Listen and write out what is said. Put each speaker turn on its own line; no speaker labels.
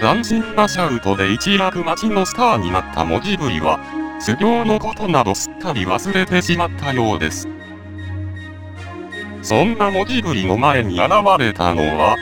斬新なシャウトで一躍街のスターになった文字ぶりは、修行のことなどすっかり忘れてしまったようです。そんな文字ぶりの前に現れたのは、